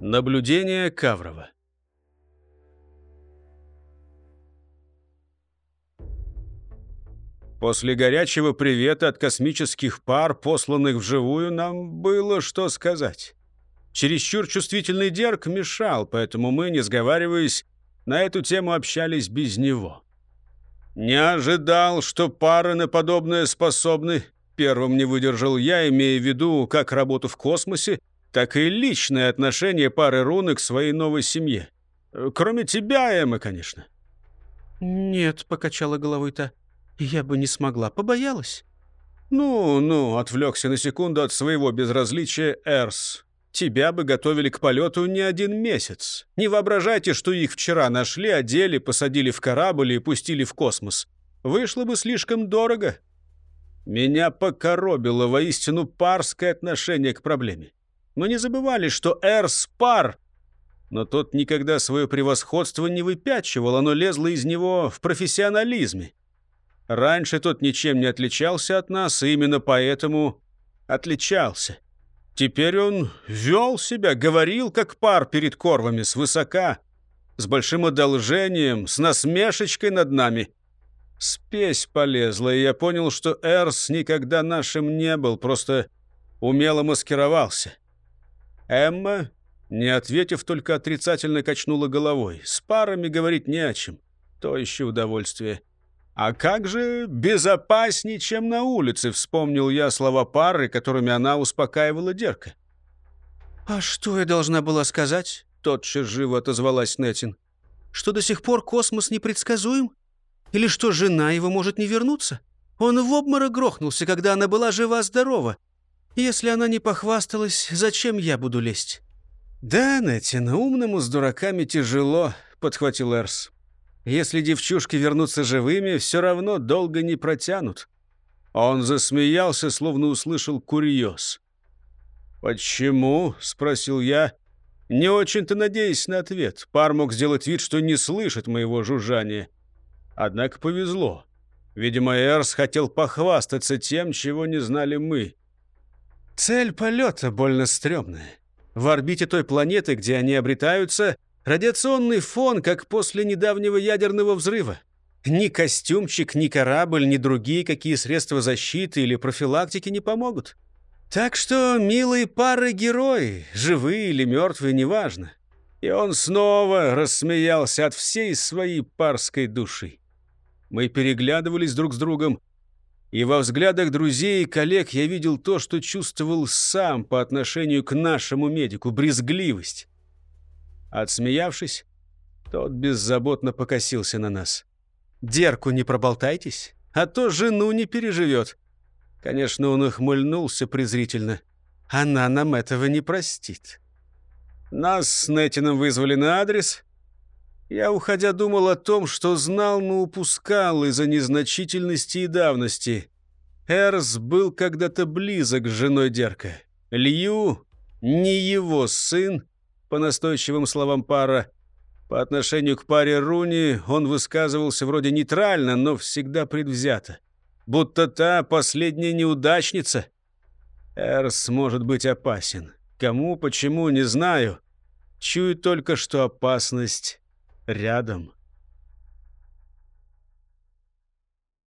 Наблюдение Каврова. После горячего привета от космических пар, посланных вживую, нам было что сказать. Чересчур чувствительный Дерг мешал, поэтому мы, не сговариваясь, на эту тему общались без него. Не ожидал, что пары на подобное способны. Первым не выдержал я, имея в виду как работу в космосе, так и личное отношение пары руны к своей новой семье. Кроме тебя, Эмма, конечно. «Нет», — покачала головой-то, — «я бы не смогла, побоялась». «Ну, ну», — отвлекся на секунду от своего безразличия Эрс. «Тебя бы готовили к полету не один месяц. Не воображайте, что их вчера нашли, одели, посадили в корабль и пустили в космос. Вышло бы слишком дорого». Меня покоробило воистину парское отношение к проблеме. Мы не забывали, что Эрс пар, но тот никогда свое превосходство не выпячивал, оно лезло из него в профессионализме. Раньше тот ничем не отличался от нас, и именно поэтому отличался. Теперь он вел себя, говорил, как пар перед корвами, свысока, с большим одолжением, с насмешечкой над нами. Спесь полезла, и я понял, что Эрс никогда нашим не был, просто умело маскировался. Эмма, не ответив, только отрицательно качнула головой. С парами говорить не о чем. То еще удовольствие. «А как же безопаснее, чем на улице?» — вспомнил я слова пары, которыми она успокаивала Дерка. «А что я должна была сказать?» — тотчас живо отозвалась Нетин. «Что до сих пор космос непредсказуем? Или что жена его может не вернуться? Он в обморок грохнулся, когда она была жива-здорова. Если она не похвасталась, зачем я буду лезть?» «Да, Нетин, умному с дураками тяжело», — подхватил Эрс. Если девчушки вернутся живыми, все равно долго не протянут. Он засмеялся, словно услышал курьез. «Почему?» — спросил я, не очень-то надеясь на ответ. Пар мог сделать вид, что не слышит моего жужжания. Однако повезло. Видимо, Эрс хотел похвастаться тем, чего не знали мы. Цель полета больно стрёмная. В орбите той планеты, где они обретаются, Радиационный фон, как после недавнего ядерного взрыва. Ни костюмчик, ни корабль, ни другие какие средства защиты или профилактики не помогут. Так что, милые пары герои, живые или мертвые, неважно. И он снова рассмеялся от всей своей парской души. Мы переглядывались друг с другом, и во взглядах друзей и коллег я видел то, что чувствовал сам по отношению к нашему медику — брезгливость. Отсмеявшись, тот беззаботно покосился на нас. «Дерку не проболтайтесь, а то жену не переживет». Конечно, он ухмыльнулся презрительно. «Она нам этого не простит». Нас с Нетином вызвали на адрес. Я, уходя, думал о том, что знал, но упускал из-за незначительности и давности. Эрс был когда-то близок с женой Дерка. Лью не его сын, по настойчивым словам пара. По отношению к паре Руни он высказывался вроде нейтрально, но всегда предвзято. Будто та последняя неудачница. Эрс может быть опасен. Кому, почему, не знаю. Чую только, что опасность рядом.